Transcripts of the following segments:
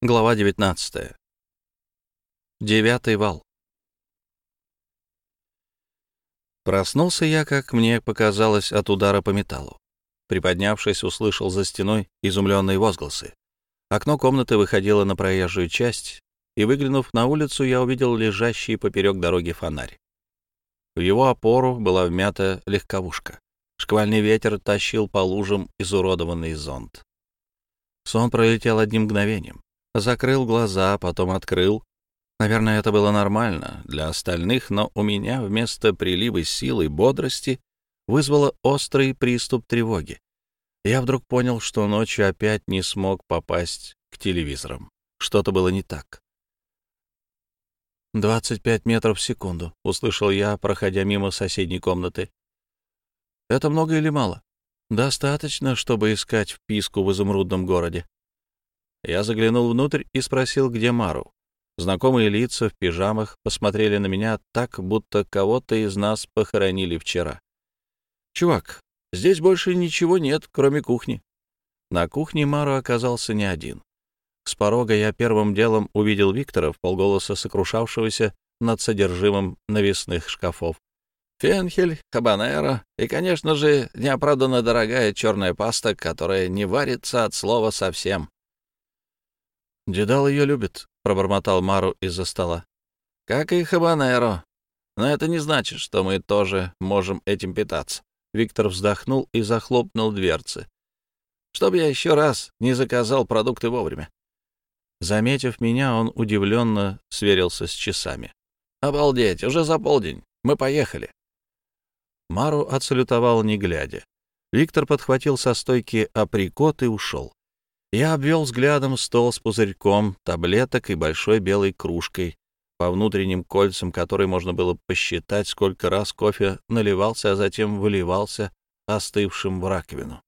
Глава 19. Девятый вал. Проснулся я, как мне показалось, от удара по металлу. Приподнявшись, услышал за стеной изумленные возгласы. Окно комнаты выходило на проезжую часть, и, выглянув на улицу, я увидел лежащий поперек дороги фонарь. В его опору была вмята легковушка. Шквальный ветер тащил по лужам изуродованный зонт. Сон пролетел одним мгновением. Закрыл глаза, потом открыл. Наверное, это было нормально для остальных, но у меня вместо прилива силы и бодрости вызвало острый приступ тревоги. Я вдруг понял, что ночью опять не смог попасть к телевизорам. Что-то было не так. «Двадцать пять метров в секунду», — услышал я, проходя мимо соседней комнаты. «Это много или мало?» «Достаточно, чтобы искать вписку в изумрудном городе». Я заглянул внутрь и спросил, где Мару. Знакомые лица в пижамах посмотрели на меня так, будто кого-то из нас похоронили вчера. «Чувак, здесь больше ничего нет, кроме кухни». На кухне Мару оказался не один. С порога я первым делом увидел Виктора, в полголоса сокрушавшегося над содержимым навесных шкафов. Фенхель, хабанеро и, конечно же, неоправданно дорогая черная паста, которая не варится от слова совсем. «Дедал ее любит», — пробормотал Мару из-за стола. «Как и Хабанеро. Но это не значит, что мы тоже можем этим питаться». Виктор вздохнул и захлопнул дверцы. «Чтобы я еще раз не заказал продукты вовремя». Заметив меня, он удивленно сверился с часами. «Обалдеть, уже за полдень. Мы поехали». Мару отсалютовал, не глядя. Виктор подхватил со стойки априкот и ушел. Я обвел взглядом стол с пузырьком, таблеток и большой белой кружкой, по внутренним кольцам которой можно было посчитать, сколько раз кофе наливался, а затем выливался остывшим в раковину.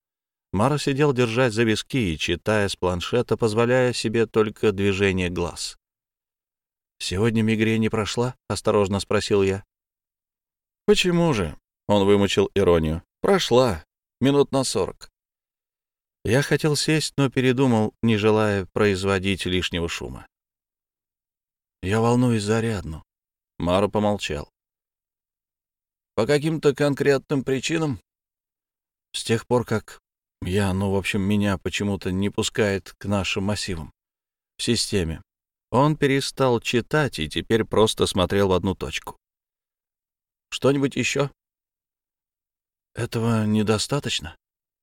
Мара сидел держать за виски и, читая с планшета, позволяя себе только движение глаз. «Сегодня мигрень не прошла?» — осторожно спросил я. «Почему же?» — он вымучил иронию. «Прошла. Минут на сорок. Я хотел сесть, но передумал, не желая производить лишнего шума. Я волнуюсь зарядно. Мару помолчал. По каким-то конкретным причинам? С тех пор, как я, ну, в общем, меня почему-то не пускает к нашим массивам в системе. Он перестал читать и теперь просто смотрел в одну точку. Что-нибудь еще? Этого недостаточно.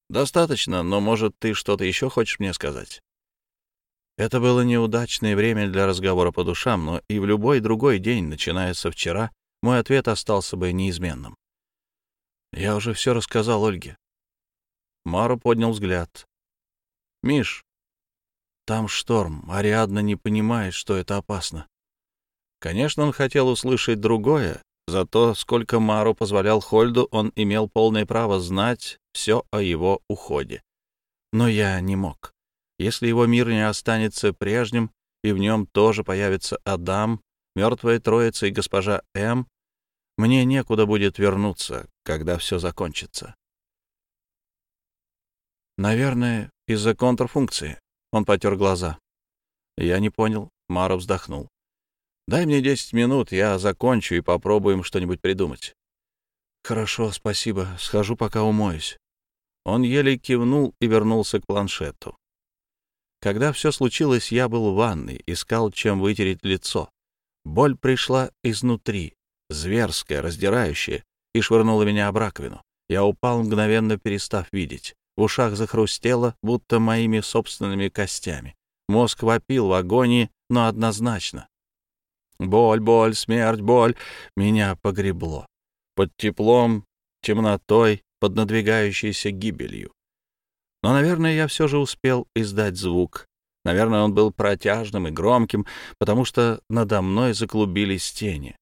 «Достаточно, но, может, ты что-то еще хочешь мне сказать?» Это было неудачное время для разговора по душам, но и в любой другой день, начиная со вчера, мой ответ остался бы неизменным. Я уже все рассказал Ольге. Мару поднял взгляд. «Миш, там шторм. Ариадна не понимает, что это опасно». Конечно, он хотел услышать другое, Зато сколько Мару позволял Хольду, он имел полное право знать все о его уходе. Но я не мог. Если его мир не останется прежним, и в нем тоже появится Адам, мертвая троица и госпожа М, мне некуда будет вернуться, когда все закончится. Наверное, из-за контрфункции. Он потер глаза. Я не понял. Мара вздохнул. Дай мне десять минут, я закончу и попробуем что-нибудь придумать. Хорошо, спасибо. Схожу, пока умоюсь. Он еле кивнул и вернулся к планшету. Когда все случилось, я был в ванной, искал, чем вытереть лицо. Боль пришла изнутри, зверская, раздирающая, и швырнула меня об раковину. Я упал, мгновенно перестав видеть. В ушах захрустело, будто моими собственными костями. Мозг вопил в агонии, но однозначно. Боль, боль, смерть, боль. Меня погребло. Под теплом, темнотой, под надвигающейся гибелью. Но, наверное, я все же успел издать звук. Наверное, он был протяжным и громким, потому что надо мной заклубились тени.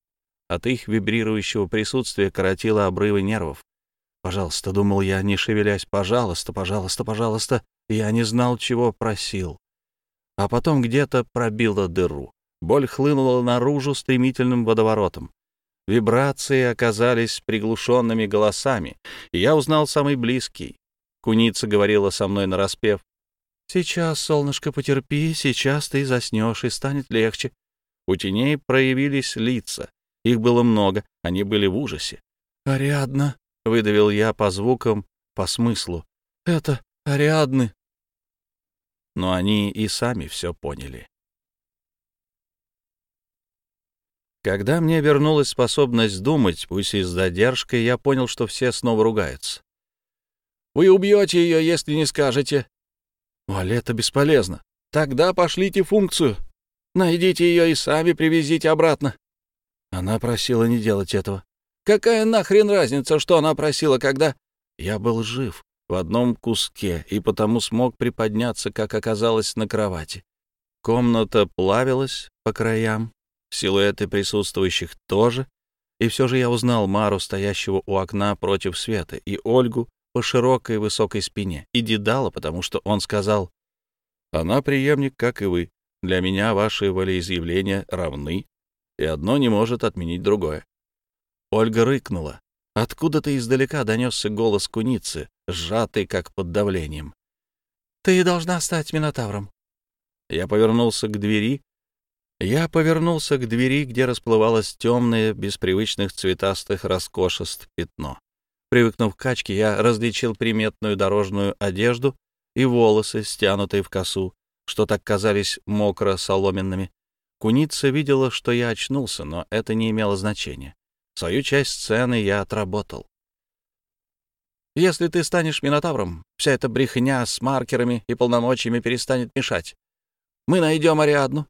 От их вибрирующего присутствия коротило обрывы нервов. «Пожалуйста», — думал я, не шевелясь, — «пожалуйста, пожалуйста, пожалуйста». Я не знал, чего просил. А потом где-то пробило дыру. Боль хлынула наружу стремительным водоворотом. Вибрации оказались приглушенными голосами, и я узнал самый близкий. Куница говорила со мной нараспев. «Сейчас, солнышко, потерпи, сейчас ты заснешь, и станет легче». У теней проявились лица. Их было много, они были в ужасе. «Ариадна», — выдавил я по звукам, по смыслу. «Это Ариадны». Но они и сами все поняли. Когда мне вернулась способность думать, пусть и с задержкой, я понял, что все снова ругаются. «Вы убьете ее, если не скажете». «Валь, это бесполезно. Тогда пошлите функцию. Найдите ее и сами привезите обратно». Она просила не делать этого. «Какая нахрен разница, что она просила, когда...» Я был жив в одном куске и потому смог приподняться, как оказалось, на кровати. Комната плавилась по краям, силуэты присутствующих тоже, и все же я узнал Мару, стоящего у окна против света, и Ольгу по широкой высокой спине, и Дедала, потому что он сказал, «Она преемник, как и вы. Для меня ваши волеизъявления равны, и одно не может отменить другое». Ольга рыкнула. Откуда-то издалека донесся голос куницы, сжатый, как под давлением. «Ты должна стать Минотавром». Я повернулся к двери, я повернулся к двери, где расплывалось темное, без привычных цветастых роскошеств пятно. Привыкнув к качке, я различил приметную дорожную одежду и волосы, стянутые в косу, что так казались мокро-соломенными. Куница видела, что я очнулся, но это не имело значения. Свою часть сцены я отработал. Если ты станешь Минотавром, вся эта брехня с маркерами и полномочиями перестанет мешать. Мы найдем Ариадну,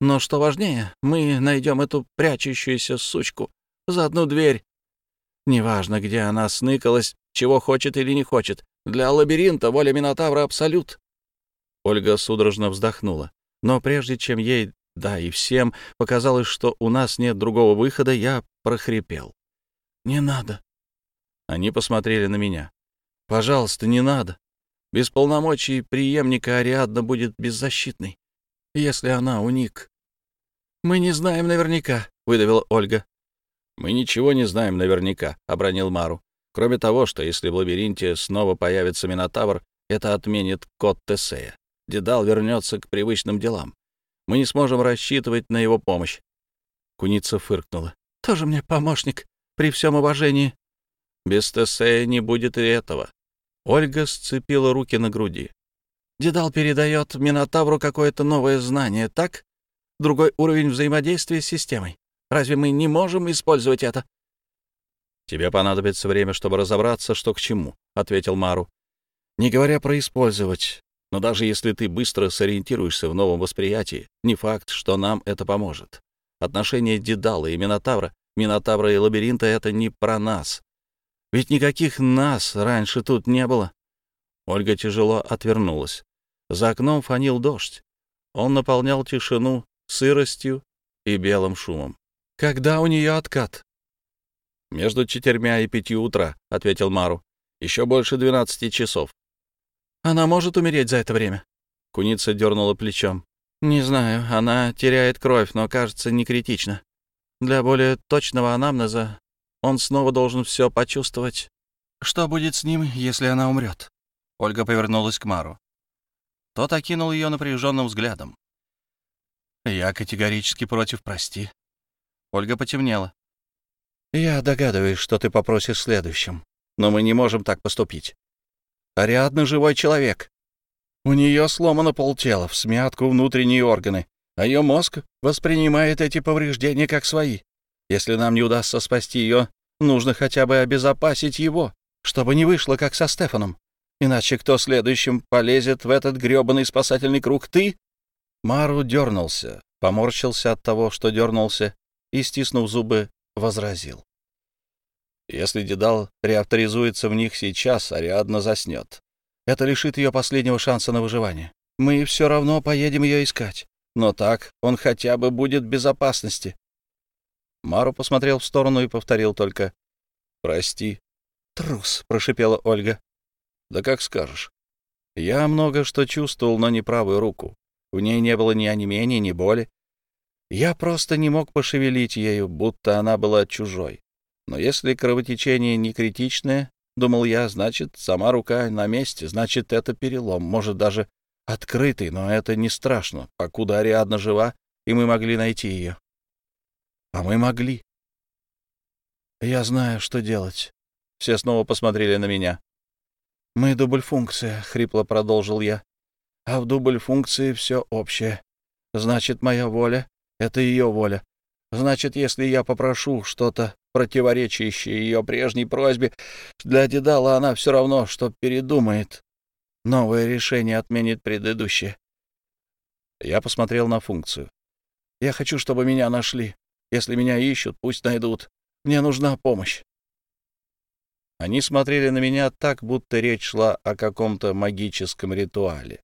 но что важнее, мы найдем эту прячущуюся сучку за одну дверь. Неважно, где она сныкалась, чего хочет или не хочет. Для лабиринта воля Минотавра — абсолют. Ольга судорожно вздохнула. Но прежде чем ей, да и всем, показалось, что у нас нет другого выхода, я прохрипел. «Не надо». Они посмотрели на меня. «Пожалуйста, не надо. Без полномочий преемника Ариадна будет беззащитной, если она уник. «Мы не знаем наверняка», — выдавила Ольга. «Мы ничего не знаем наверняка», — обронил Мару. «Кроме того, что если в лабиринте снова появится Минотавр, это отменит код Тесея. Дедал вернется к привычным делам. Мы не сможем рассчитывать на его помощь». Куница фыркнула. «Тоже мне помощник, при всем уважении». «Без Тесея не будет и этого». Ольга сцепила руки на груди. «Дедал передает Минотавру какое-то новое знание, так?» Другой уровень взаимодействия с системой. Разве мы не можем использовать это?» «Тебе понадобится время, чтобы разобраться, что к чему», — ответил Мару. «Не говоря про использовать, но даже если ты быстро сориентируешься в новом восприятии, не факт, что нам это поможет. Отношения Дедала и Минотавра, Минотавра и Лабиринта — это не про нас. Ведь никаких нас раньше тут не было». Ольга тяжело отвернулась. За окном фонил дождь. Он наполнял тишину сыростью и белым шумом. «Когда у нее откат?» «Между четырьмя и пятью утра», — ответил Мару. «Еще больше двенадцати часов». «Она может умереть за это время?» Куница дернула плечом. «Не знаю, она теряет кровь, но, кажется, не критично. Для более точного анамнеза он снова должен все почувствовать. Что будет с ним, если она умрет?» Ольга повернулась к Мару. Тот окинул ее напряженным взглядом. Я категорически против, прости. Ольга потемнела. Я догадываюсь, что ты попросишь следующим, но мы не можем так поступить. Ариадна — живой человек. У нее сломано полтела, в смятку внутренние органы, а ее мозг воспринимает эти повреждения как свои. Если нам не удастся спасти ее, нужно хотя бы обезопасить его, чтобы не вышло, как со Стефаном. Иначе кто следующим полезет в этот грёбаный спасательный круг? Ты Мару дернулся, поморщился от того, что дернулся, и, стиснув зубы, возразил. Если Дедал реавторизуется в них сейчас, Ариадна заснет. Это лишит ее последнего шанса на выживание. Мы все равно поедем ее искать. Но так он хотя бы будет в безопасности. Мару посмотрел в сторону и повторил только «Прости». «Трус», — прошипела Ольга. «Да как скажешь. Я много что чувствовал, но не правую руку. В ней не было ни онемения, ни боли. Я просто не мог пошевелить ею, будто она была чужой. Но если кровотечение не критичное, думал я, значит, сама рука на месте, значит, это перелом, может, даже открытый, но это не страшно, покуда Ариадна жива, и мы могли найти ее. А мы могли. Я знаю, что делать. Все снова посмотрели на меня. «Мы дубль-функция», — хрипло продолжил я. «А в дубль-функции все общее. Значит, моя воля — это ее воля. Значит, если я попрошу что-то противоречащее ее прежней просьбе, для Дедала она все равно, что передумает. Новое решение отменит предыдущее. Я посмотрел на функцию. Я хочу, чтобы меня нашли. Если меня ищут, пусть найдут. Мне нужна помощь. Они смотрели на меня так, будто речь шла о каком-то магическом ритуале.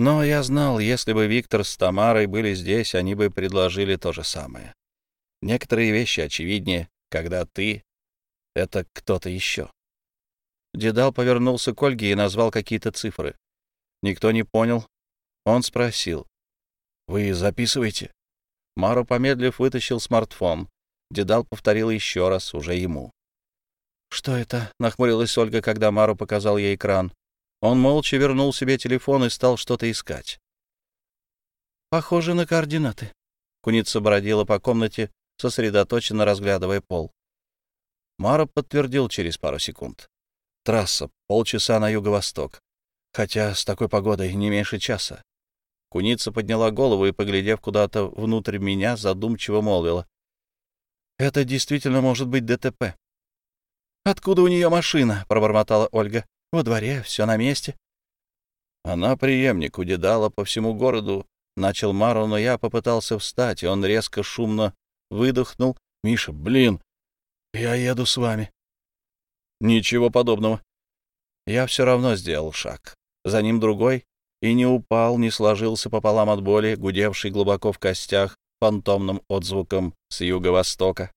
Но я знал, если бы Виктор с Тамарой были здесь, они бы предложили то же самое. Некоторые вещи очевиднее, когда ты — это кто-то еще. Дедал повернулся к Ольге и назвал какие-то цифры. Никто не понял. Он спросил. «Вы записываете?» Мару, помедлив, вытащил смартфон. Дедал повторил еще раз, уже ему. «Что это?» — нахмурилась Ольга, когда Мару показал ей экран. Он молча вернул себе телефон и стал что-то искать. «Похоже на координаты». Куница бродила по комнате, сосредоточенно разглядывая пол. Мара подтвердил через пару секунд. «Трасса, полчаса на юго-восток. Хотя с такой погодой не меньше часа». Куница подняла голову и, поглядев куда-то внутрь меня, задумчиво молвила. «Это действительно может быть ДТП. «Откуда у нее машина?» — пробормотала Ольга. «Во дворе, все на месте». Она преемник удедала по всему городу. Начал Мару, но я попытался встать, и он резко шумно выдохнул. «Миша, блин, я еду с вами». «Ничего подобного». Я все равно сделал шаг. За ним другой, и не упал, не сложился пополам от боли, гудевший глубоко в костях фантомным отзвуком с юго-востока.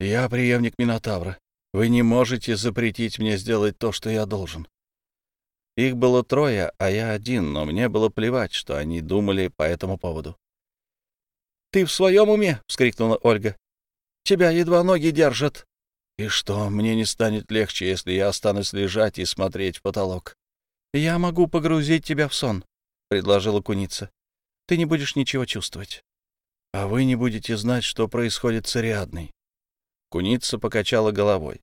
Я преемник Минотавра. Вы не можете запретить мне сделать то, что я должен. Их было трое, а я один, но мне было плевать, что они думали по этому поводу. «Ты в своем уме?» — вскрикнула Ольга. «Тебя едва ноги держат». «И что, мне не станет легче, если я останусь лежать и смотреть в потолок?» «Я могу погрузить тебя в сон», — предложила куница. «Ты не будешь ничего чувствовать». «А вы не будете знать, что происходит с Ариадной. Куница покачала головой.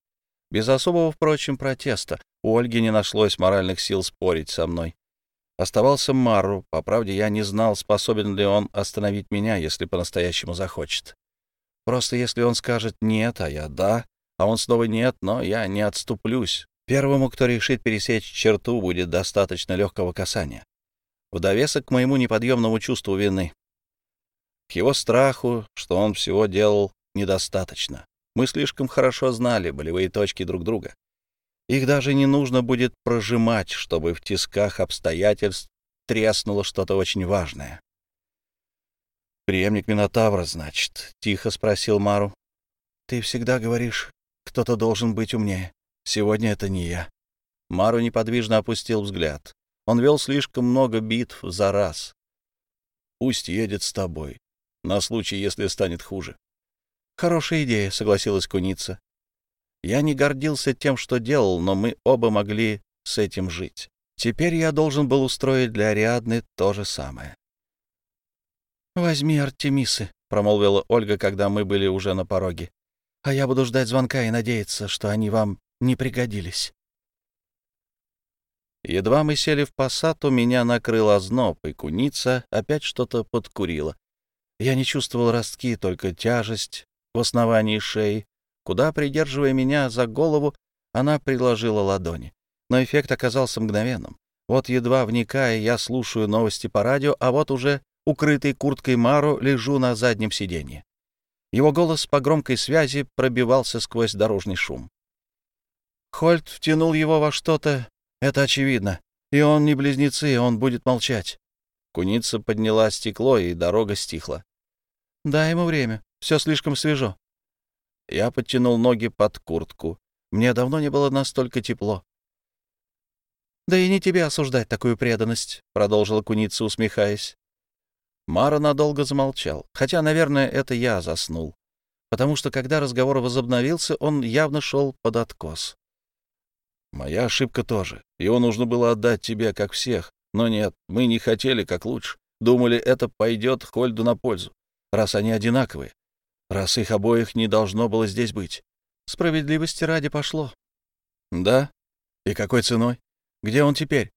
Без особого, впрочем, протеста. У Ольги не нашлось моральных сил спорить со мной. Оставался Мару. По правде, я не знал, способен ли он остановить меня, если по-настоящему захочет. Просто если он скажет «нет», а я «да», а он снова «нет», но я не отступлюсь. Первому, кто решит пересечь черту, будет достаточно легкого касания. В довесок к моему неподъемному чувству вины. К его страху, что он всего делал недостаточно. Мы слишком хорошо знали болевые точки друг друга. Их даже не нужно будет прожимать, чтобы в тисках обстоятельств треснуло что-то очень важное. «Преемник Минотавра, значит?» — тихо спросил Мару. «Ты всегда говоришь, кто-то должен быть умнее. Сегодня это не я». Мару неподвижно опустил взгляд. Он вел слишком много битв за раз. «Пусть едет с тобой, на случай, если станет хуже. «Хорошая идея», — согласилась куница. Я не гордился тем, что делал, но мы оба могли с этим жить. Теперь я должен был устроить для Ариадны то же самое. «Возьми Артемисы», — промолвила Ольга, когда мы были уже на пороге. «А я буду ждать звонка и надеяться, что они вам не пригодились». Едва мы сели в посаду, меня накрыл озноб, и куница опять что-то подкурила. Я не чувствовал ростки, только тяжесть, в основании шеи, куда, придерживая меня за голову, она приложила ладони. Но эффект оказался мгновенным. Вот едва вникая, я слушаю новости по радио, а вот уже, укрытый курткой Мару, лежу на заднем сиденье. Его голос по громкой связи пробивался сквозь дорожный шум. Хольт втянул его во что-то, это очевидно. И он не близнецы, он будет молчать. Куница подняла стекло, и дорога стихла. Дай ему время. Все слишком свежо. Я подтянул ноги под куртку. Мне давно не было настолько тепло. «Да и не тебе осуждать такую преданность», — продолжила куница, усмехаясь. Мара надолго замолчал, хотя, наверное, это я заснул, потому что, когда разговор возобновился, он явно шел под откос. «Моя ошибка тоже. Его нужно было отдать тебе, как всех, Но нет, мы не хотели как лучше. Думали, это пойдет Хольду на пользу, раз они одинаковые, раз их обоих не должно было здесь быть. Справедливости ради пошло. Да? И какой ценой? Где он теперь?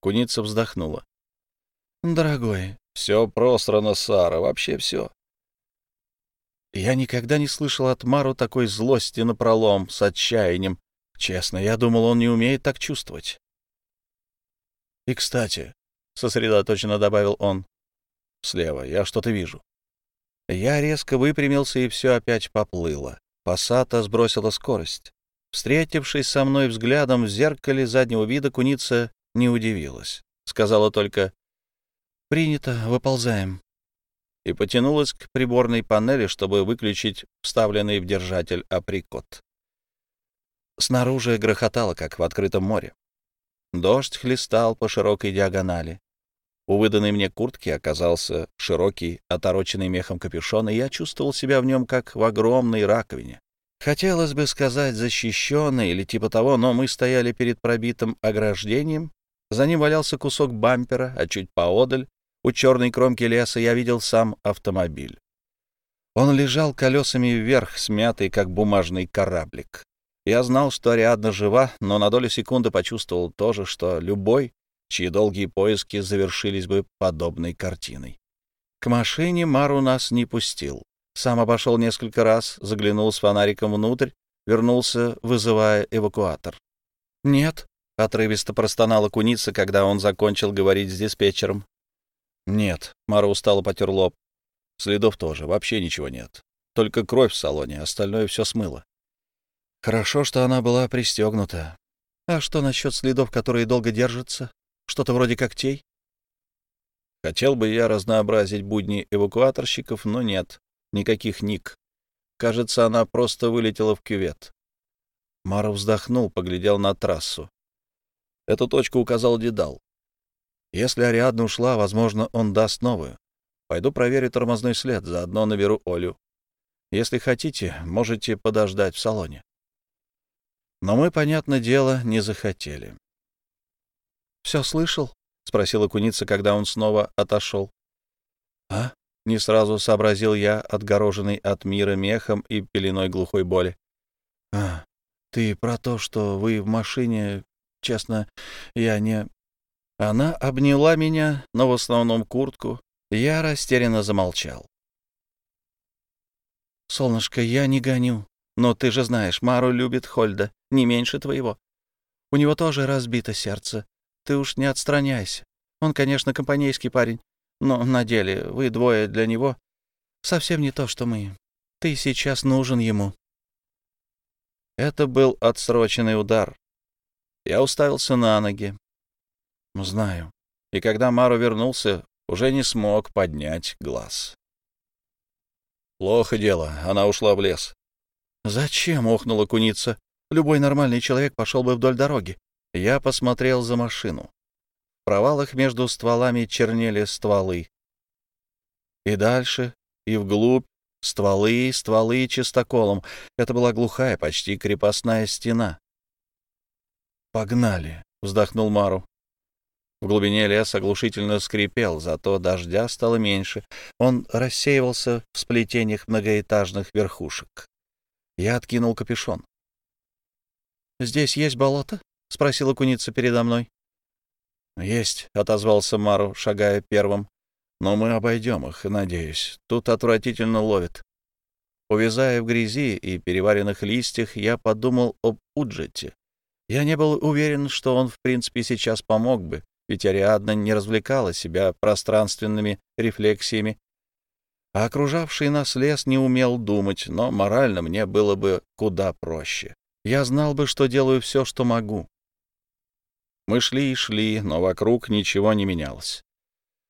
Куница вздохнула. Дорогой, все просрано, Сара, вообще все. Я никогда не слышал от Мару такой злости на пролом с отчаянием. Честно, я думал, он не умеет так чувствовать. И, кстати, — сосредоточенно добавил он, — слева я что-то вижу. Я резко выпрямился, и все опять поплыло. Пассата сбросила скорость. Встретившись со мной взглядом в зеркале заднего вида, куница не удивилась. Сказала только «Принято, выползаем» и потянулась к приборной панели, чтобы выключить вставленный в держатель априкот. Снаружи грохотало, как в открытом море. Дождь хлестал по широкой диагонали. У выданной мне куртки оказался широкий, отороченный мехом капюшон, и я чувствовал себя в нем, как в огромной раковине. Хотелось бы сказать защищенный или типа того, но мы стояли перед пробитым ограждением, за ним валялся кусок бампера, а чуть поодаль, у черной кромки леса, я видел сам автомобиль. Он лежал колесами вверх, смятый, как бумажный кораблик. Я знал, что Ариадна жива, но на долю секунды почувствовал то же, что любой, чьи долгие поиски завершились бы подобной картиной. К машине Мару нас не пустил. Сам обошел несколько раз, заглянул с фонариком внутрь, вернулся, вызывая эвакуатор. «Нет», — отрывисто простонала куница, когда он закончил говорить с диспетчером. «Нет», — Мара устало потер лоб. «Следов тоже, вообще ничего нет. Только кровь в салоне, остальное все смыло». «Хорошо, что она была пристегнута. А что насчет следов, которые долго держатся? Что-то вроде когтей?» Хотел бы я разнообразить будни эвакуаторщиков, но нет. Никаких ник. Кажется, она просто вылетела в кювет. Мара вздохнул, поглядел на трассу. Эту точку указал Дедал. Если Ариадна ушла, возможно, он даст новую. Пойду проверю тормозной след, заодно наберу Олю. Если хотите, можете подождать в салоне. Но мы, понятное дело, не захотели. — Все слышал? — спросила куница, когда он снова отошел. — А? — не сразу сообразил я, отгороженный от мира мехом и пеленой глухой боли. — А, ты про то, что вы в машине... Честно, я не... Она обняла меня, но в основном куртку. Я растерянно замолчал. «Солнышко, я не гоню. Но ты же знаешь, Мару любит Хольда, не меньше твоего. У него тоже разбито сердце. Ты уж не отстраняйся. Он, конечно, компанейский парень, но на деле вы двое для него совсем не то, что мы. Ты сейчас нужен ему». Это был отсроченный удар. Я уставился на ноги. Знаю. И когда Мару вернулся, уже не смог поднять глаз. Плохо дело, она ушла в лес. Зачем? охнула куница. Любой нормальный человек пошел бы вдоль дороги. Я посмотрел за машину провалах между стволами чернели стволы. И дальше, и вглубь, стволы, стволы чистоколом. Это была глухая, почти крепостная стена. «Погнали!» — вздохнул Мару. В глубине лес оглушительно скрипел, зато дождя стало меньше. Он рассеивался в сплетениях многоэтажных верхушек. Я откинул капюшон. «Здесь есть болото?» — спросила куница передо мной. «Есть», — отозвался Мару, шагая первым. «Но мы обойдем их, надеюсь. Тут отвратительно ловит». Увязая в грязи и переваренных листьях, я подумал об Уджете. Я не был уверен, что он, в принципе, сейчас помог бы, ведь Ариадна не развлекала себя пространственными рефлексиями, а окружавший нас лес не умел думать, но морально мне было бы куда проще. Я знал бы, что делаю все, что могу. Мы шли и шли, но вокруг ничего не менялось.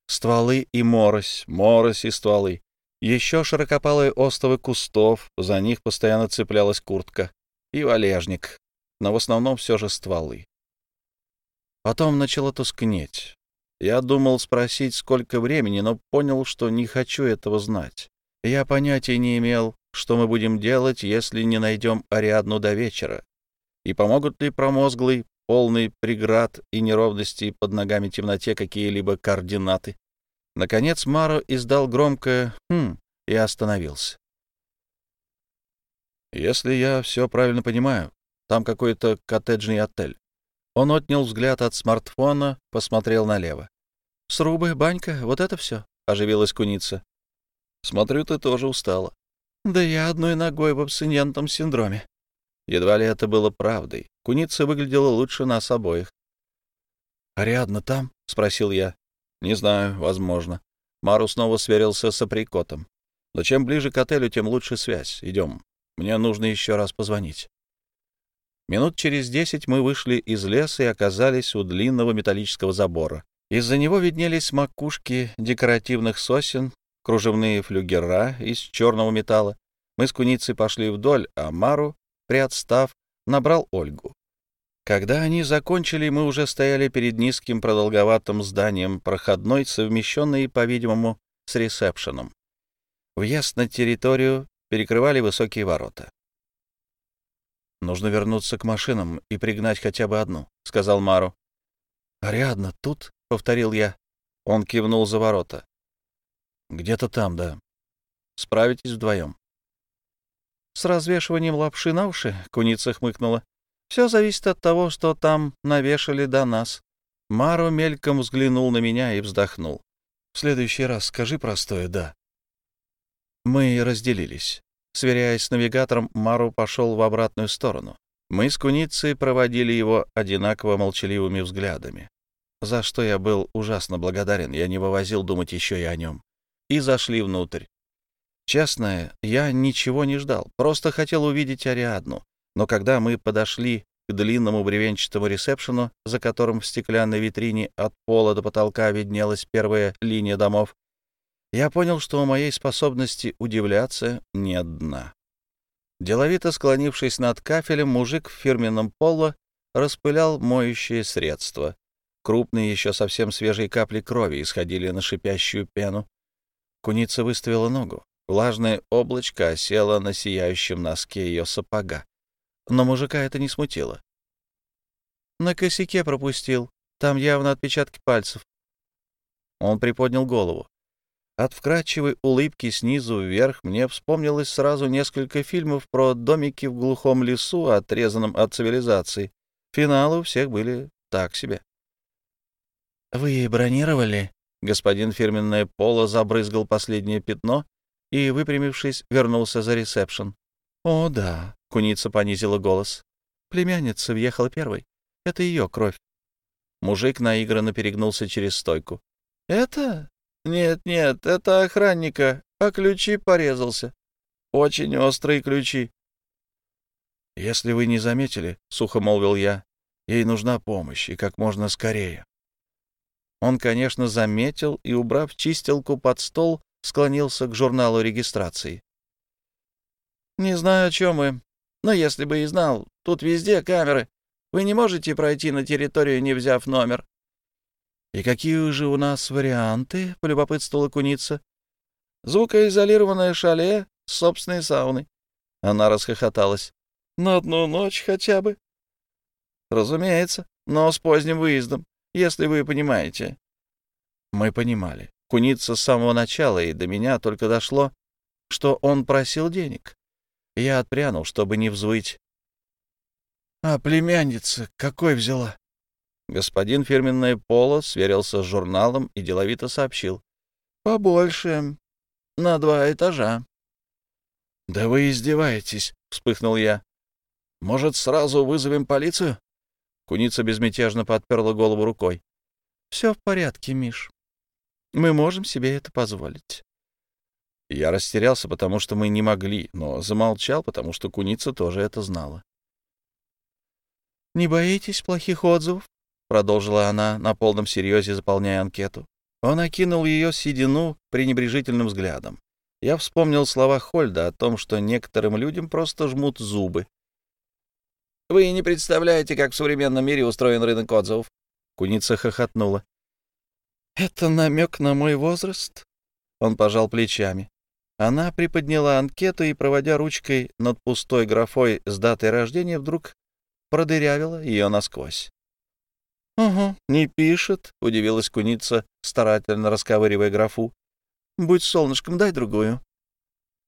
Стволы и морось, морось и стволы. Еще широкопалые остовы кустов, за них постоянно цеплялась куртка. И валежник, но в основном все же стволы. Потом начало тускнеть. Я думал спросить, сколько времени, но понял, что не хочу этого знать. Я понятия не имел, что мы будем делать, если не найдем Ариадну до вечера. И помогут ли промозглый полный преград и неровностей под ногами темноте какие-либо координаты. Наконец Маро издал громкое «хм» и остановился. «Если я все правильно понимаю, там какой-то коттеджный отель». Он отнял взгляд от смартфона, посмотрел налево. «Срубы, банька, вот это все?» — оживилась куница. «Смотрю, ты тоже устала». «Да я одной ногой в абстинентном синдроме». Едва ли это было правдой. Куница выглядела лучше нас обоих. «Ариадна там?» — спросил я. «Не знаю, возможно». Мару снова сверился с априкотом. «Но чем ближе к отелю, тем лучше связь. Идем. Мне нужно еще раз позвонить». Минут через десять мы вышли из леса и оказались у длинного металлического забора. Из-за него виднелись макушки декоративных сосен, кружевные флюгера из черного металла. Мы с куницей пошли вдоль, а Мару, приотстав, набрал Ольгу. Когда они закончили, мы уже стояли перед низким продолговатым зданием проходной, совмещенной, по-видимому, с ресепшеном. Въезд на территорию перекрывали высокие ворота. «Нужно вернуться к машинам и пригнать хотя бы одну», — сказал Мару. «Ариадна тут?» — повторил я. Он кивнул за ворота. «Где-то там, да. Справитесь вдвоем». «С развешиванием лапши на уши?» — куница хмыкнула. «Все зависит от того, что там навешали до нас». Мару мельком взглянул на меня и вздохнул. «В следующий раз скажи простое «да». Мы разделились. Сверяясь с навигатором, Мару пошел в обратную сторону. Мы с куницей проводили его одинаково молчаливыми взглядами, за что я был ужасно благодарен, я не вывозил думать еще и о нем. И зашли внутрь. Честно, я ничего не ждал, просто хотел увидеть Ариадну. Но когда мы подошли к длинному бревенчатому ресепшену, за которым в стеклянной витрине от пола до потолка виднелась первая линия домов, я понял, что у моей способности удивляться нет дна. Деловито склонившись над кафелем, мужик в фирменном поло распылял моющее средство. Крупные, еще совсем свежие капли крови исходили на шипящую пену. Куница выставила ногу. Влажное облачко осело на сияющем носке ее сапога. Но мужика это не смутило. «На косяке пропустил. Там явно отпечатки пальцев». Он приподнял голову. От вкрадчивой улыбки снизу вверх мне вспомнилось сразу несколько фильмов про домики в глухом лесу, отрезанном от цивилизации. Финалы у всех были так себе. «Вы бронировали?» Господин фирменное поло забрызгал последнее пятно и, выпрямившись, вернулся за ресепшн. «О, да», — куница понизила голос. «Племянница въехала первой. Это ее кровь». Мужик наигранно перегнулся через стойку. «Это? Нет, нет, это охранника, а ключи порезался. Очень острые ключи». «Если вы не заметили, — сухо молвил я, — ей нужна помощь, и как можно скорее». Он, конечно, заметил и, убрав чистилку под стол, склонился к журналу регистрации. «Не знаю, о чем вы, но если бы и знал, тут везде камеры. Вы не можете пройти на территорию, не взяв номер». «И какие же у нас варианты?» — полюбопытствовала куница. «Звукоизолированное шале с собственной сауной». Она расхохоталась. «На одну ночь хотя бы?» «Разумеется, но с поздним выездом, если вы понимаете». Мы понимали. Куница с самого начала, и до меня только дошло, что он просил денег. Я отпрянул, чтобы не взвыть. «А племянница какой взяла?» Господин фирменное поло сверился с журналом и деловито сообщил. «Побольше. На два этажа». «Да вы издеваетесь», — вспыхнул я. «Может, сразу вызовем полицию?» Куница безмятежно подперла голову рукой. «Все в порядке, Миш. Мы можем себе это позволить. Я растерялся, потому что мы не могли, но замолчал, потому что куница тоже это знала. «Не боитесь плохих отзывов?» — продолжила она на полном серьезе, заполняя анкету. Он окинул ее седину пренебрежительным взглядом. Я вспомнил слова Хольда о том, что некоторым людям просто жмут зубы. «Вы не представляете, как в современном мире устроен рынок отзывов!» Куница хохотнула. «Это намек на мой возраст?» Он пожал плечами. Она приподняла анкету и, проводя ручкой над пустой графой с датой рождения, вдруг продырявило ее насквозь. — Угу, не пишет, — удивилась куница, старательно расковыривая графу. — Будь солнышком, дай другую.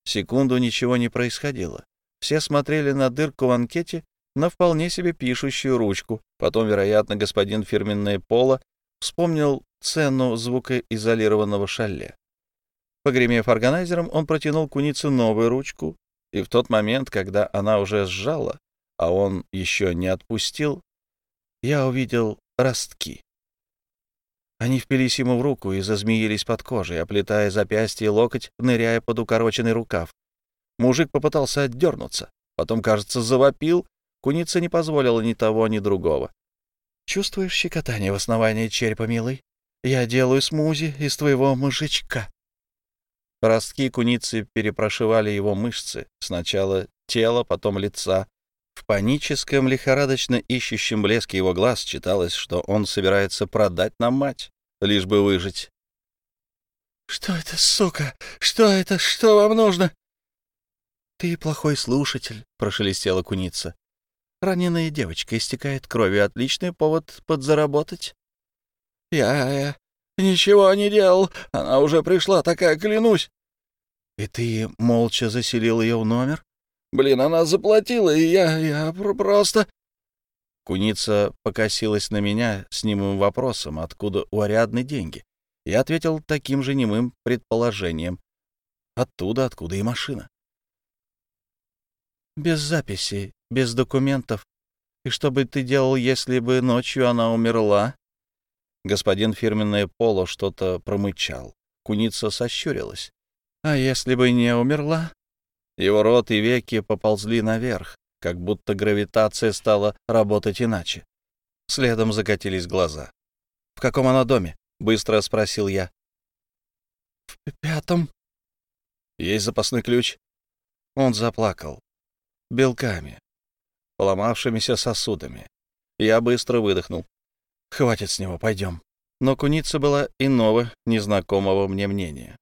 Секунду ничего не происходило. Все смотрели на дырку в анкете, на вполне себе пишущую ручку. Потом, вероятно, господин фирменное Пола вспомнил цену звукоизолированного шале. Погремев органайзером, он протянул кунице новую ручку, и в тот момент, когда она уже сжала, а он еще не отпустил, я увидел ростки. Они впились ему в руку и зазмеились под кожей, оплетая запястье и локоть, ныряя под укороченный рукав. Мужик попытался отдернуться, потом, кажется, завопил. Куница не позволила ни того, ни другого. «Чувствуешь щекотание в основании черепа, милый? Я делаю смузи из твоего мужичка». Ростки куницы перепрошивали его мышцы, сначала тело, потом лица. В паническом, лихорадочно ищущем блеске его глаз читалось, что он собирается продать нам мать, лишь бы выжить. «Что это, сука? Что это? Что вам нужно?» «Ты плохой слушатель», — прошелестела куница. «Раненая девочка истекает кровью. Отличный повод подзаработать». «Я... я ничего не делал. Она уже пришла, такая, клянусь». «И ты молча заселил ее в номер?» «Блин, она заплатила, и я... я просто...» Куница покосилась на меня с немым вопросом, откуда у Ариадны деньги. Я ответил таким же немым предположением. Оттуда, откуда и машина. Без записей, без документов. И что бы ты делал, если бы ночью она умерла? Господин фирменное Поло что-то промычал. Куница сощурилась. А если бы не умерла? Его рот и веки поползли наверх, как будто гравитация стала работать иначе. Следом закатились глаза. «В каком она доме?» — быстро спросил я. «В пятом». «Есть запасной ключ?» Он заплакал белками, поломавшимися сосудами. Я быстро выдохнул. «Хватит с него, пойдем». Но куница была иного, незнакомого мне мнения.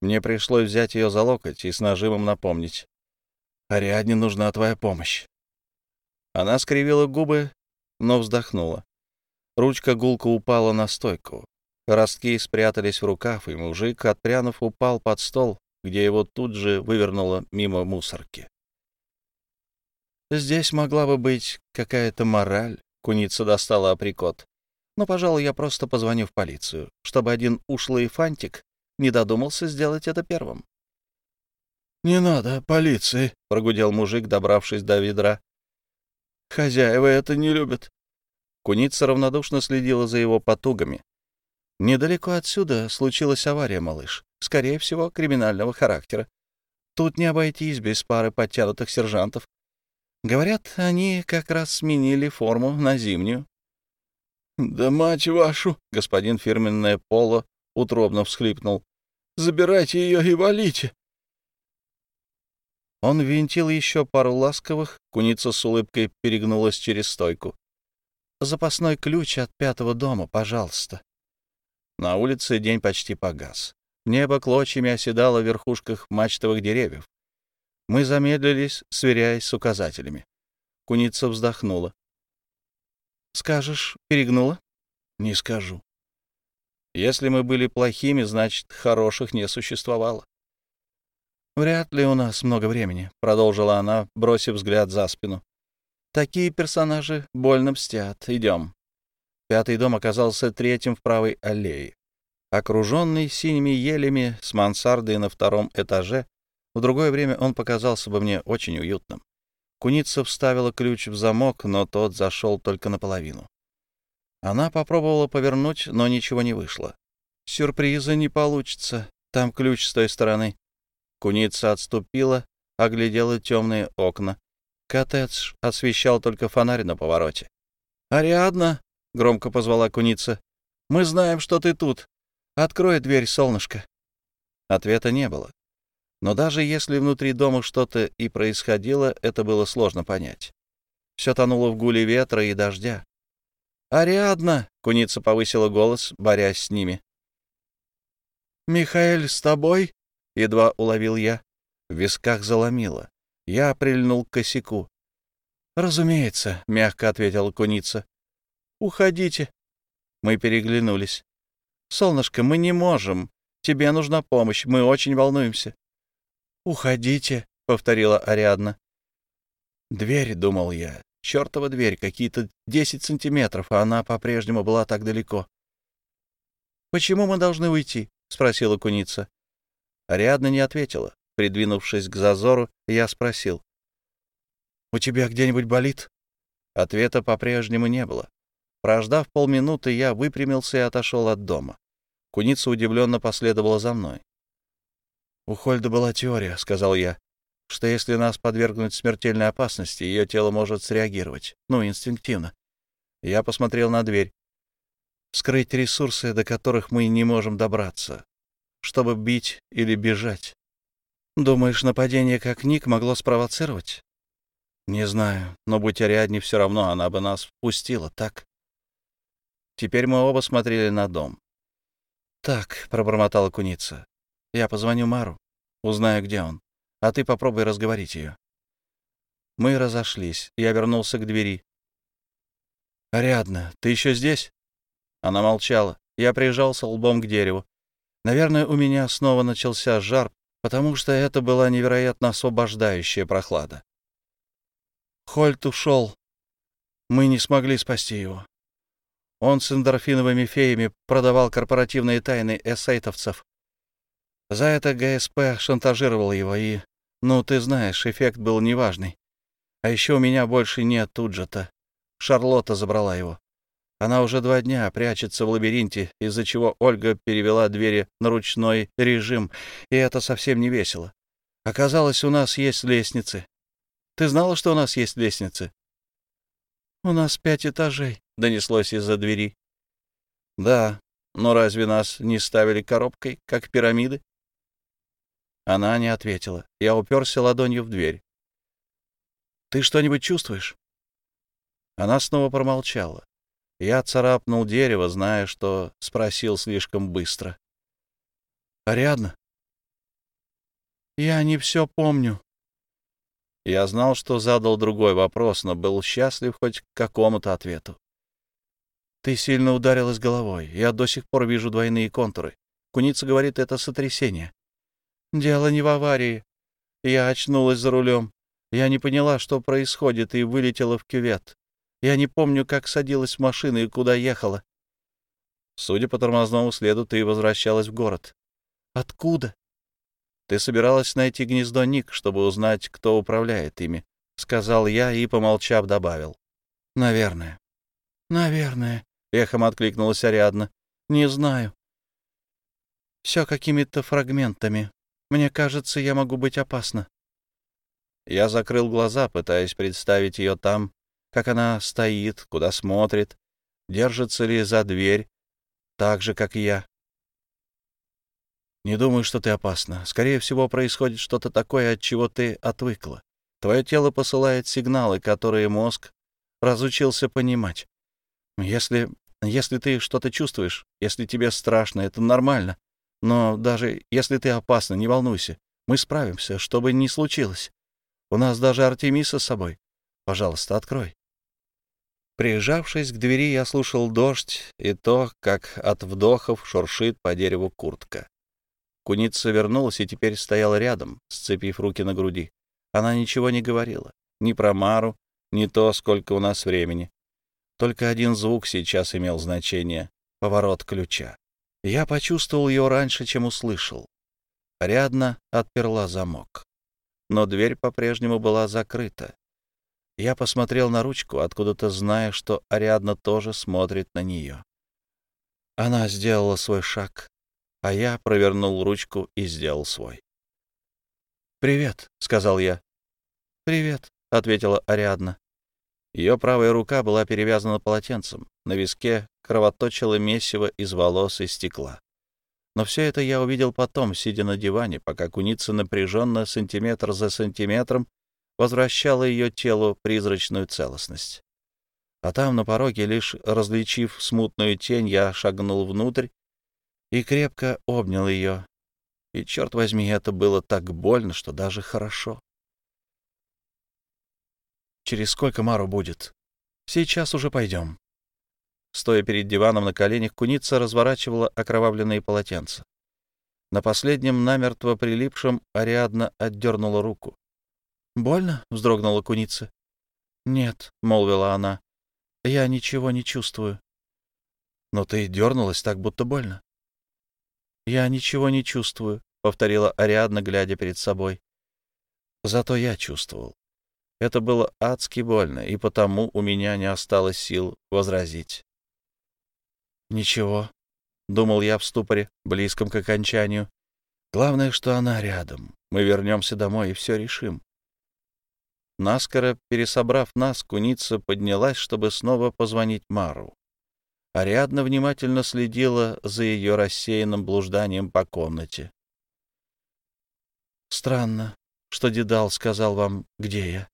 Мне пришлось взять ее за локоть и с нажимом напомнить. «Ариадне нужна твоя помощь». Она скривила губы, но вздохнула. Ручка гулко упала на стойку. Ростки спрятались в рукав, и мужик, отпрянув, упал под стол, где его тут же вывернуло мимо мусорки. Здесь могла бы быть какая-то мораль. Куница достала априкот. Но, пожалуй, я просто позвоню в полицию, чтобы один ушлый фантик не додумался сделать это первым. — Не надо полиции, — прогудел мужик, добравшись до ведра. — Хозяева это не любят. Куница равнодушно следила за его потугами. Недалеко отсюда случилась авария, малыш. Скорее всего, криминального характера. Тут не обойтись без пары подтянутых сержантов. Говорят, они как раз сменили форму на зимнюю. — Да мать вашу! — господин фирменное поло утробно всхлипнул. — Забирайте ее и валите! Он винтил еще пару ласковых, куница с улыбкой перегнулась через стойку. «Запасной ключ от пятого дома, пожалуйста». На улице день почти погас. Небо клочьями оседало в верхушках мачтовых деревьев. Мы замедлились, сверяясь с указателями. Куница вздохнула. «Скажешь, перегнула?» «Не скажу». Если мы были плохими, значит, хороших не существовало. «Вряд ли у нас много времени», — продолжила она, бросив взгляд за спину. «Такие персонажи больно мстят. Идем». Пятый дом оказался третьим в правой аллее. Окруженный синими елями с мансардой на втором этаже, в другое время он показался бы мне очень уютным. Куница вставила ключ в замок, но тот зашел только наполовину. Она попробовала повернуть, но ничего не вышло. «Сюрприза не получится. Там ключ с той стороны». Куница отступила, оглядела темные окна. Коттедж освещал только фонарь на повороте. «Ариадна!» — громко позвала куница. «Мы знаем, что ты тут. Открой дверь, солнышко». Ответа не было. Но даже если внутри дома что-то и происходило, это было сложно понять. Все тонуло в гуле ветра и дождя. «Ариадна!» — куница повысила голос, борясь с ними. «Михаэль с тобой?» — едва уловил я. В висках заломило. Я прильнул к косяку. «Разумеется», — мягко ответила куница. «Уходите». Мы переглянулись. «Солнышко, мы не можем. Тебе нужна помощь. Мы очень волнуемся». «Уходите», — повторила Ариадна. «Дверь», — думал я. «Чёртова дверь, какие-то десять сантиметров, а она по-прежнему была так далеко». «Почему мы должны уйти?» — спросила куница. Ариадна не ответила. Придвинувшись к зазору, я спросил. «У тебя где-нибудь болит?» Ответа по-прежнему не было. Прождав полминуты, я выпрямился и отошел от дома. Куница удивленно последовала за мной. «У Хольда была теория», — сказал я, — «что если нас подвергнуть смертельной опасности, ее тело может среагировать. Ну, инстинктивно». Я посмотрел на дверь. «Скрыть ресурсы, до которых мы не можем добраться, чтобы бить или бежать. Думаешь, нападение как Ник могло спровоцировать?» «Не знаю, но будь Ариадне все равно, она бы нас впустила, так?» Теперь мы оба смотрели на дом. «Так», — пробормотала куница, — «я позвоню Мару, узнаю, где он, а ты попробуй разговорить ее». Мы разошлись. Я вернулся к двери. «Ариадна, ты еще здесь?» Она молчала. Я прижался лбом к дереву. Наверное, у меня снова начался жар, потому что это была невероятно освобождающая прохлада. Хольт ушел. Мы не смогли спасти его. Он с эндорфиновыми феями продавал корпоративные тайны эссейтовцев. За это ГСП шантажировал его, и, ну, ты знаешь, эффект был неважный. А еще у меня больше нет Туджета. Шарлотта забрала его. Она уже два дня прячется в лабиринте, из-за чего Ольга перевела двери на ручной режим, и это совсем не весело. Оказалось, у нас есть лестницы. Ты знала, что у нас есть лестницы? «У нас пять этажей», — донеслось из-за двери. «Да, но разве нас не ставили коробкой, как пирамиды?» Она не ответила. Я уперся ладонью в дверь. «Ты что-нибудь чувствуешь?» Она снова промолчала. Я царапнул дерево, зная, что спросил слишком быстро. «Ариадна?» «Я не все помню», я знал, что задал другой вопрос, но был счастлив хоть к какому-то ответу. Ты сильно ударилась головой. Я до сих пор вижу двойные контуры. Куница говорит, это сотрясение. Дело не в аварии. Я очнулась за рулем. Я не поняла, что происходит, и вылетела в кювет. Я не помню, как садилась в машину и куда ехала. Судя по тормозному следу, ты возвращалась в город. Откуда? Ты собиралась найти гнездо Ник, чтобы узнать, кто управляет ими, — сказал я и, помолчав, добавил. — Наверное. — Наверное, — эхом откликнулась Ариадна. — Не знаю. Все какими-то фрагментами. Мне кажется, я могу быть опасна. Я закрыл глаза, пытаясь представить ее там, как она стоит, куда смотрит, держится ли за дверь, так же, как я. Не думаю, что ты опасна. Скорее всего, происходит что-то такое, от чего ты отвыкла. Твое тело посылает сигналы, которые мозг разучился понимать. Если, если ты что-то чувствуешь, если тебе страшно, это нормально. Но даже если ты опасна, не волнуйся. Мы справимся, что бы ни случилось. У нас даже Артемиса с собой. Пожалуйста, открой. Прижавшись к двери, я слушал дождь и то, как от вдохов шуршит по дереву куртка. Куница вернулась и теперь стояла рядом, сцепив руки на груди. Она ничего не говорила. Ни про Мару, ни то, сколько у нас времени. Только один звук сейчас имел значение — поворот ключа. Я почувствовал ее раньше, чем услышал. Рядно отперла замок. Но дверь по-прежнему была закрыта. Я посмотрел на ручку, откуда-то зная, что Ариадна тоже смотрит на нее. Она сделала свой шаг, а я провернул ручку и сделал свой. «Привет», — сказал я. «Привет», — ответила Ариадна. Ее правая рука была перевязана полотенцем. На виске кровоточило месиво из волос и стекла. Но все это я увидел потом, сидя на диване, пока куница напряженно, сантиметр за сантиметром, возвращала ее телу призрачную целостность. А там, на пороге, лишь различив смутную тень, я шагнул внутрь и крепко обнял ее. И, черт возьми, это было так больно, что даже хорошо. Через сколько Мару будет? Сейчас уже пойдем. Стоя перед диваном на коленях, куница разворачивала окровавленные полотенца. На последнем намертво прилипшем Ариадна отдернула руку. «Больно?» — вздрогнула куница. «Нет», — молвила она, — «я ничего не чувствую». «Но ты дернулась так, будто больно». «Я ничего не чувствую», — повторила Ариадна, глядя перед собой. Зато я чувствовал. Это было адски больно, и потому у меня не осталось сил возразить. «Ничего», — думал я в ступоре, близком к окончанию. «Главное, что она рядом. Мы вернемся домой и все решим». Наскоро пересобрав нас, куница поднялась, чтобы снова позвонить Мару. Ариадна внимательно следила за ее рассеянным блужданием по комнате. «Странно, что Дедал сказал вам, где я.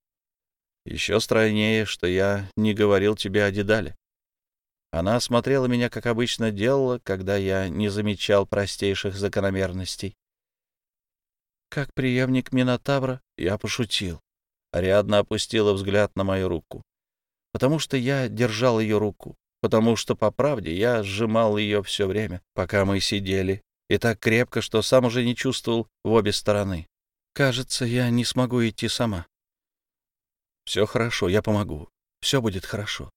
Еще страннее, что я не говорил тебе о Дедале. Она осмотрела меня, как обычно делала, когда я не замечал простейших закономерностей. Как преемник Минотавра я пошутил. Ариадна опустила взгляд на мою руку. Потому что я держал ее руку. Потому что, по правде, я сжимал ее все время, пока мы сидели, и так крепко, что сам уже не чувствовал в обе стороны. Кажется, я не смогу идти сама. Все хорошо, я помогу. Все будет хорошо.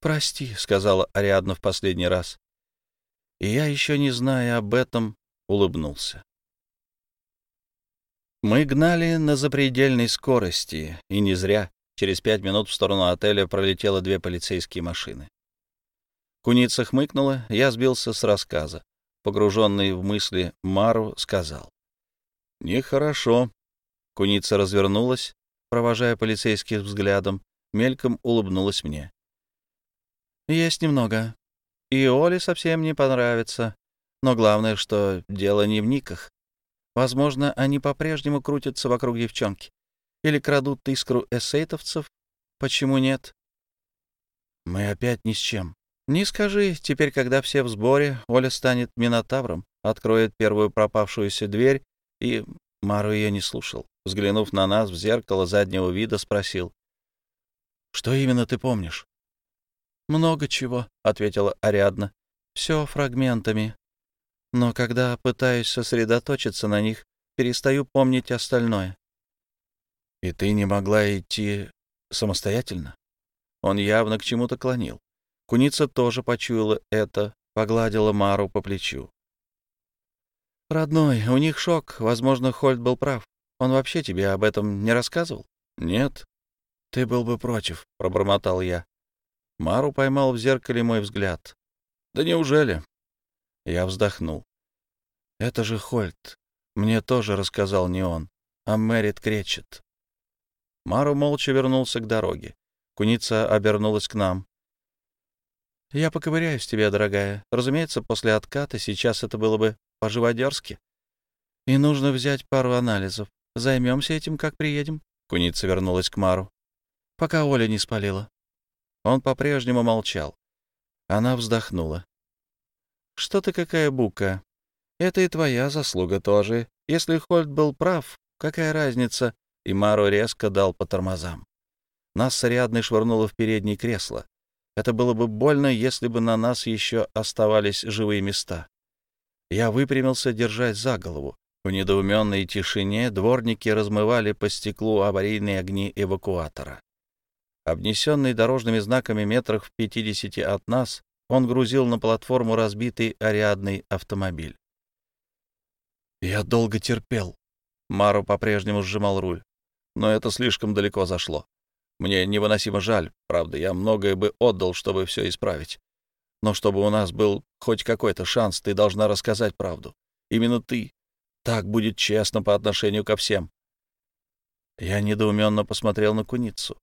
Прости, сказала Ариадна в последний раз. И я, еще не зная об этом, улыбнулся. Мы гнали на запредельной скорости, и не зря. Через пять минут в сторону отеля пролетело две полицейские машины. Куница хмыкнула, я сбился с рассказа. Погруженный в мысли Мару сказал. «Нехорошо». Куница развернулась, провожая полицейских взглядом, мельком улыбнулась мне. «Есть немного. И Оле совсем не понравится. Но главное, что дело не в никах. Возможно, они по-прежнему крутятся вокруг девчонки. Или крадут искру эссейтовцев. Почему нет? Мы опять ни с чем. Не скажи, теперь, когда все в сборе, Оля станет минотавром, откроет первую пропавшуюся дверь и Мару ее не слушал. Взглянув на нас в зеркало заднего вида, спросил. «Что именно ты помнишь?» «Много чего», — ответила Ариадна. «Все фрагментами. Но когда пытаюсь сосредоточиться на них, перестаю помнить остальное». «И ты не могла идти самостоятельно?» Он явно к чему-то клонил. Куница тоже почуяла это, погладила Мару по плечу. «Родной, у них шок. Возможно, Хольд был прав. Он вообще тебе об этом не рассказывал?» «Нет». «Ты был бы против», — пробормотал я. Мару поймал в зеркале мой взгляд. «Да неужели?» Я вздохнул. «Это же Хольд. Мне тоже рассказал не он, а Мэрит кречет». Мару молча вернулся к дороге. Куница обернулась к нам. «Я поковыряюсь тебе, дорогая. Разумеется, после отката сейчас это было бы по-живодерски. И нужно взять пару анализов. Займемся этим, как приедем. Куница вернулась к Мару. Пока Оля не спалила. Он по-прежнему молчал. Она вздохнула. «Что ты какая бука? Это и твоя заслуга тоже. Если Хольд был прав, какая разница?» И Мару резко дал по тормозам. Нас с швырнуло в переднее кресло. Это было бы больно, если бы на нас еще оставались живые места. Я выпрямился, держась за голову. В недоуменной тишине дворники размывали по стеклу аварийные огни эвакуатора. Обнесенный дорожными знаками метрах в пятидесяти от нас, он грузил на платформу разбитый ариадный автомобиль. Я долго терпел. Мару по-прежнему сжимал руль. Но это слишком далеко зашло. Мне невыносимо жаль, правда, я многое бы отдал, чтобы все исправить. Но чтобы у нас был хоть какой-то шанс, ты должна рассказать правду. Именно ты. Так будет честно по отношению ко всем. Я недоуменно посмотрел на куницу.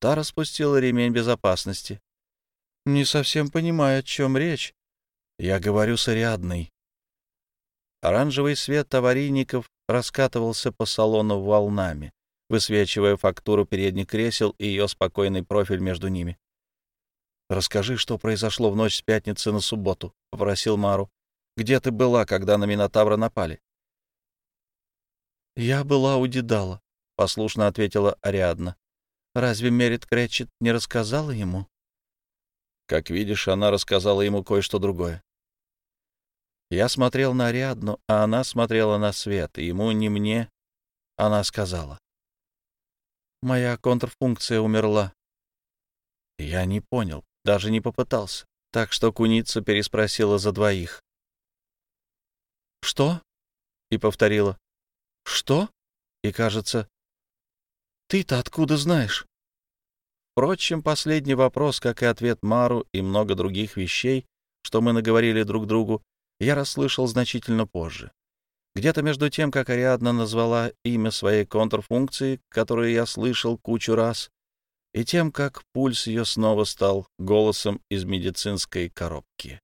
Та распустила ремень безопасности. Не совсем понимаю, о чем речь. Я говорю с Ариадной. Оранжевый свет аварийников раскатывался по салону волнами, высвечивая фактуру передних кресел и ее спокойный профиль между ними. «Расскажи, что произошло в ночь с пятницы на субботу», — попросил Мару. «Где ты была, когда на Минотавра напали?» «Я была у Дедала», — послушно ответила Ариадна. Разве Мерит Кречет не рассказала ему? Как видишь, она рассказала ему кое-что другое. Я смотрел на Ариадну, а она смотрела на свет, и ему не мне. Она сказала. Моя контрфункция умерла. Я не понял, даже не попытался, так что куница переспросила за двоих. «Что?» — и повторила. «Что?» И, кажется, «Ты-то откуда знаешь?» Впрочем, последний вопрос, как и ответ Мару и много других вещей, что мы наговорили друг другу, я расслышал значительно позже. Где-то между тем, как Ариадна назвала имя своей контрфункции, которую я слышал кучу раз, и тем, как пульс ее снова стал голосом из медицинской коробки.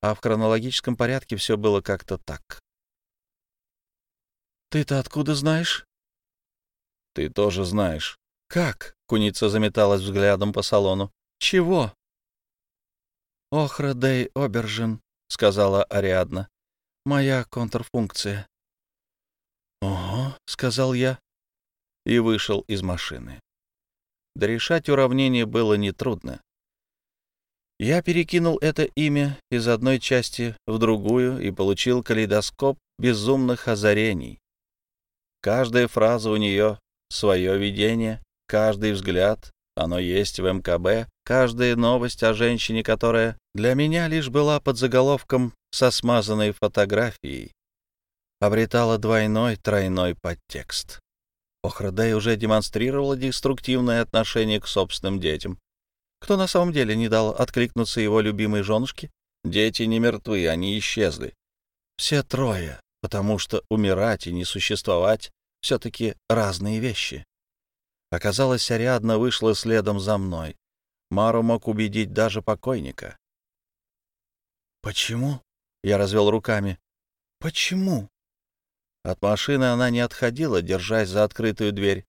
А в хронологическом порядке все было как-то так. «Ты-то откуда знаешь?» «Ты тоже знаешь». «Как?» — куница заметалась взглядом по салону. «Чего?» «Охра Дей Обержин», — сказала Ариадна. «Моя контрфункция». «Ого», — сказал я и вышел из машины. Дорешать уравнение было нетрудно. Я перекинул это имя из одной части в другую и получил калейдоскоп безумных озарений. Каждая фраза у нее — свое видение, Каждый взгляд, оно есть в МКБ, каждая новость о женщине, которая для меня лишь была под заголовком со смазанной фотографией, обретала двойной, тройной подтекст. Охрадей уже демонстрировала деструктивное отношение к собственным детям. Кто на самом деле не дал откликнуться его любимой женушке? Дети не мертвы, они исчезли. Все трое, потому что умирать и не существовать — все-таки разные вещи. Оказалось, Ариадна вышла следом за мной. Мару мог убедить даже покойника. «Почему?» — я развел руками. «Почему?» От машины она не отходила, держась за открытую дверь.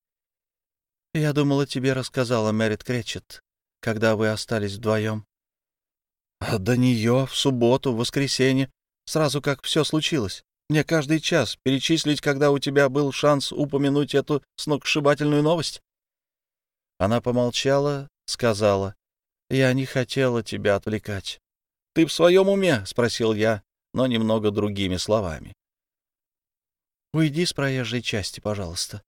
«Я думала, тебе рассказала Мэрит Кречет, когда вы остались вдвоем». «А до нее в субботу, в воскресенье, сразу как все случилось. Мне каждый час перечислить, когда у тебя был шанс упомянуть эту сногсшибательную новость?» Она помолчала, сказала, «Я не хотела тебя отвлекать». «Ты в своем уме?» — спросил я, но немного другими словами. «Уйди с проезжей части, пожалуйста».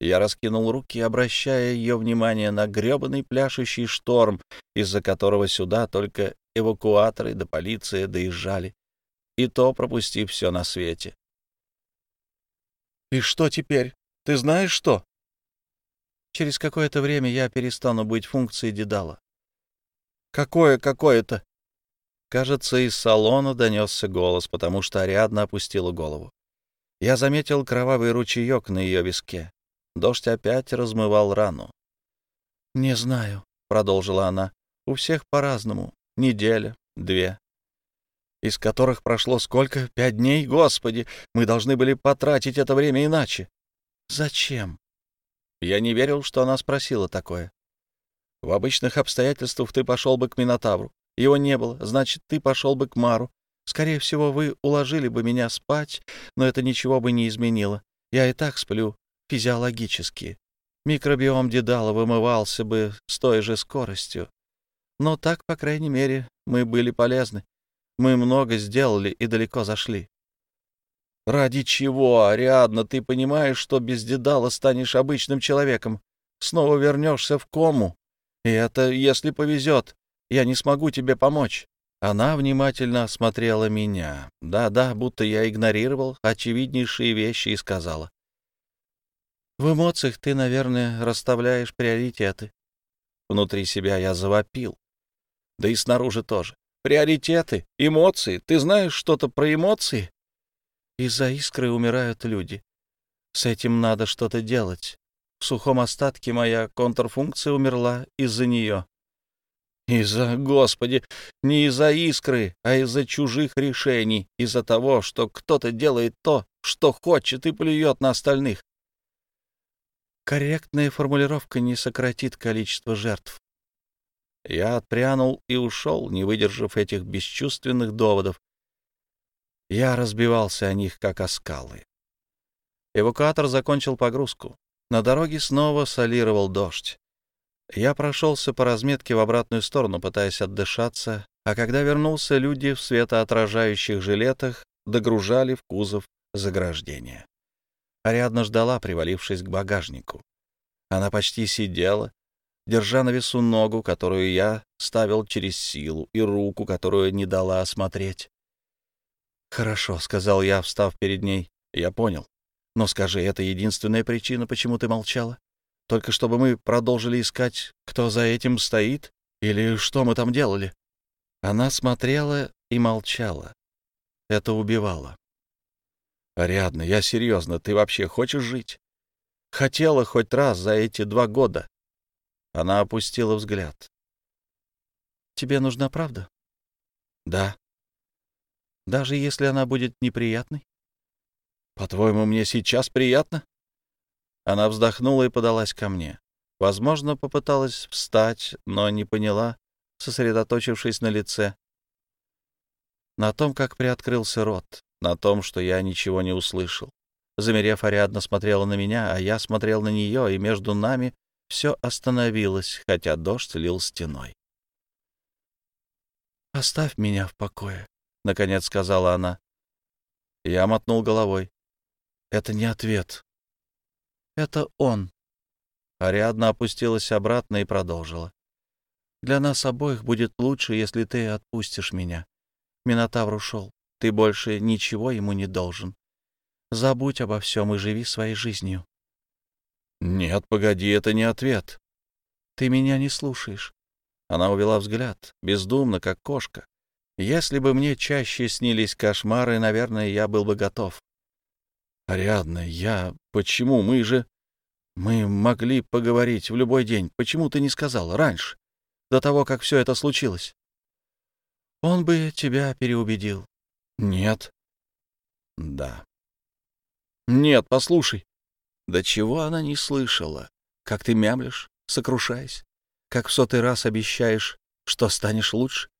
Я раскинул руки, обращая ее внимание на гребаный пляшущий шторм, из-за которого сюда только эвакуаторы да полиция доезжали, и то пропустив все на свете. «И что теперь? Ты знаешь что?» Через какое-то время я перестану быть функцией Дедала. Какое какое-то? Кажется, из салона донесся голос, потому что Ариадна опустила голову. Я заметил кровавый ручеек на ее виске. Дождь опять размывал рану. «Не знаю», — продолжила она, — «у всех по-разному. Неделя, две. Из которых прошло сколько? Пять дней? Господи, мы должны были потратить это время иначе». «Зачем?» Я не верил, что она спросила такое. В обычных обстоятельствах ты пошел бы к Минотавру. Его не было, значит, ты пошел бы к Мару. Скорее всего, вы уложили бы меня спать, но это ничего бы не изменило. Я и так сплю физиологически. Микробиом Дедала вымывался бы с той же скоростью. Но так, по крайней мере, мы были полезны. Мы много сделали и далеко зашли. «Ради чего, Ариадна, ты понимаешь, что без Дедала станешь обычным человеком? Снова вернешься в кому? И это, если повезет. Я не смогу тебе помочь». Она внимательно осмотрела меня. Да-да, будто я игнорировал очевиднейшие вещи и сказала. «В эмоциях ты, наверное, расставляешь приоритеты». Внутри себя я завопил. Да и снаружи тоже. «Приоритеты? Эмоции? Ты знаешь что-то про эмоции?» Из-за искры умирают люди. С этим надо что-то делать. В сухом остатке моя контрфункция умерла из-за нее. Из-за, Господи, не из-за искры, а из-за чужих решений, из-за того, что кто-то делает то, что хочет, и плюет на остальных. Корректная формулировка не сократит количество жертв. Я отпрянул и ушел, не выдержав этих бесчувственных доводов, я разбивался о них, как о скалы. Эвакуатор закончил погрузку. На дороге снова солировал дождь. Я прошелся по разметке в обратную сторону, пытаясь отдышаться, а когда вернулся, люди в светоотражающих жилетах догружали в кузов заграждения. Ариадна ждала, привалившись к багажнику. Она почти сидела, держа на весу ногу, которую я ставил через силу, и руку, которую не дала осмотреть. «Хорошо», — сказал я, встав перед ней. «Я понял. Но скажи, это единственная причина, почему ты молчала? Только чтобы мы продолжили искать, кто за этим стоит? Или что мы там делали?» Она смотрела и молчала. Это убивало. «Ариадна, я серьезно, ты вообще хочешь жить? Хотела хоть раз за эти два года?» Она опустила взгляд. «Тебе нужна правда?» «Да». «Даже если она будет неприятной?» «По-твоему, мне сейчас приятно?» Она вздохнула и подалась ко мне. Возможно, попыталась встать, но не поняла, сосредоточившись на лице. На том, как приоткрылся рот, на том, что я ничего не услышал. Замерев, Ариадна смотрела на меня, а я смотрел на нее, и между нами все остановилось, хотя дождь лил стеной. «Оставь меня в покое», — наконец сказала она. Я мотнул головой. «Это не ответ. Это он». Ариадна опустилась обратно и продолжила. «Для нас обоих будет лучше, если ты отпустишь меня. Минотавр ушел. Ты больше ничего ему не должен. Забудь обо всем и живи своей жизнью. «Нет, погоди, это не ответ». «Ты меня не слушаешь». Она увела взгляд, бездумно, как кошка. Если бы мне чаще снились кошмары, наверное, я был бы готов. «Ариадна, я... Почему? Мы же... Мы могли поговорить в любой день. Почему ты не сказала раньше, до того, как все это случилось?» «Он бы тебя переубедил». «Нет». «Да». «Нет, послушай. Да чего она не слышала? Как ты мямлешь, сокрушаясь? Как в сотый раз обещаешь, что станешь лучше?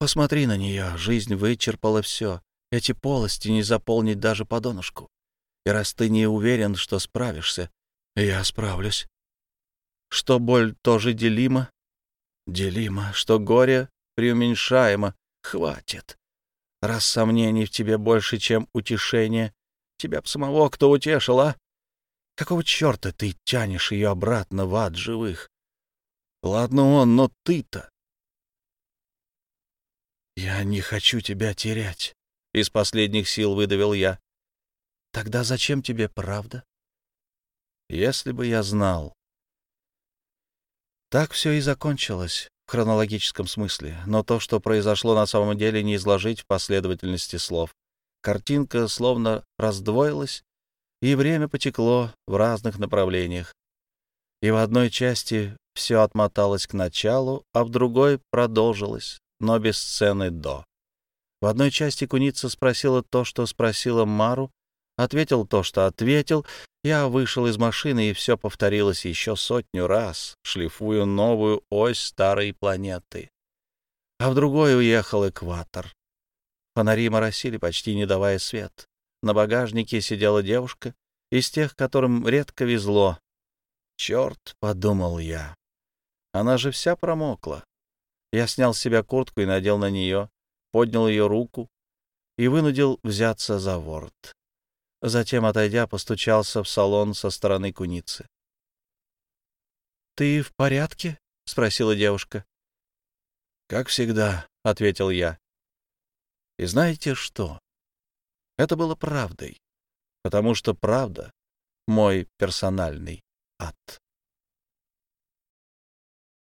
Посмотри на нее, жизнь вычерпала все. Эти полости не заполнить даже по. И раз ты не уверен, что справишься, я справлюсь. Что боль тоже делима? Делима. Что горе преуменьшаемо? Хватит. Раз сомнений в тебе больше, чем утешение, тебя б самого кто утешил, а? Какого черта ты тянешь ее обратно в ад живых? Ладно он, но ты-то... Я не хочу тебя терять, — из последних сил выдавил я. Тогда зачем тебе правда? Если бы я знал. Так все и закончилось в хронологическом смысле, но то, что произошло на самом деле, не изложить в последовательности слов. Картинка словно раздвоилась и время потекло в разных направлениях. И в одной части все отмоталось к началу, а в другой продолжилось, но без сцены «до». В одной части куница спросила то, что спросила Мару, ответил то, что ответил. Я вышел из машины, и все повторилось еще сотню раз, шлифуя новую ось старой планеты. А в другой уехал экватор. Фонари моросили, почти не давая свет. На багажнике сидела девушка из тех, которым редко везло. «Черт!» — подумал я. Она же вся промокла. Я снял с себя куртку и надел на нее, поднял ее руку и вынудил взяться за ворот. Затем, отойдя, постучался в салон со стороны куницы. «Ты в порядке?» — спросила девушка. «Как всегда», — ответил я. «И знаете что? Это было правдой, потому что правда — мой персональный ад.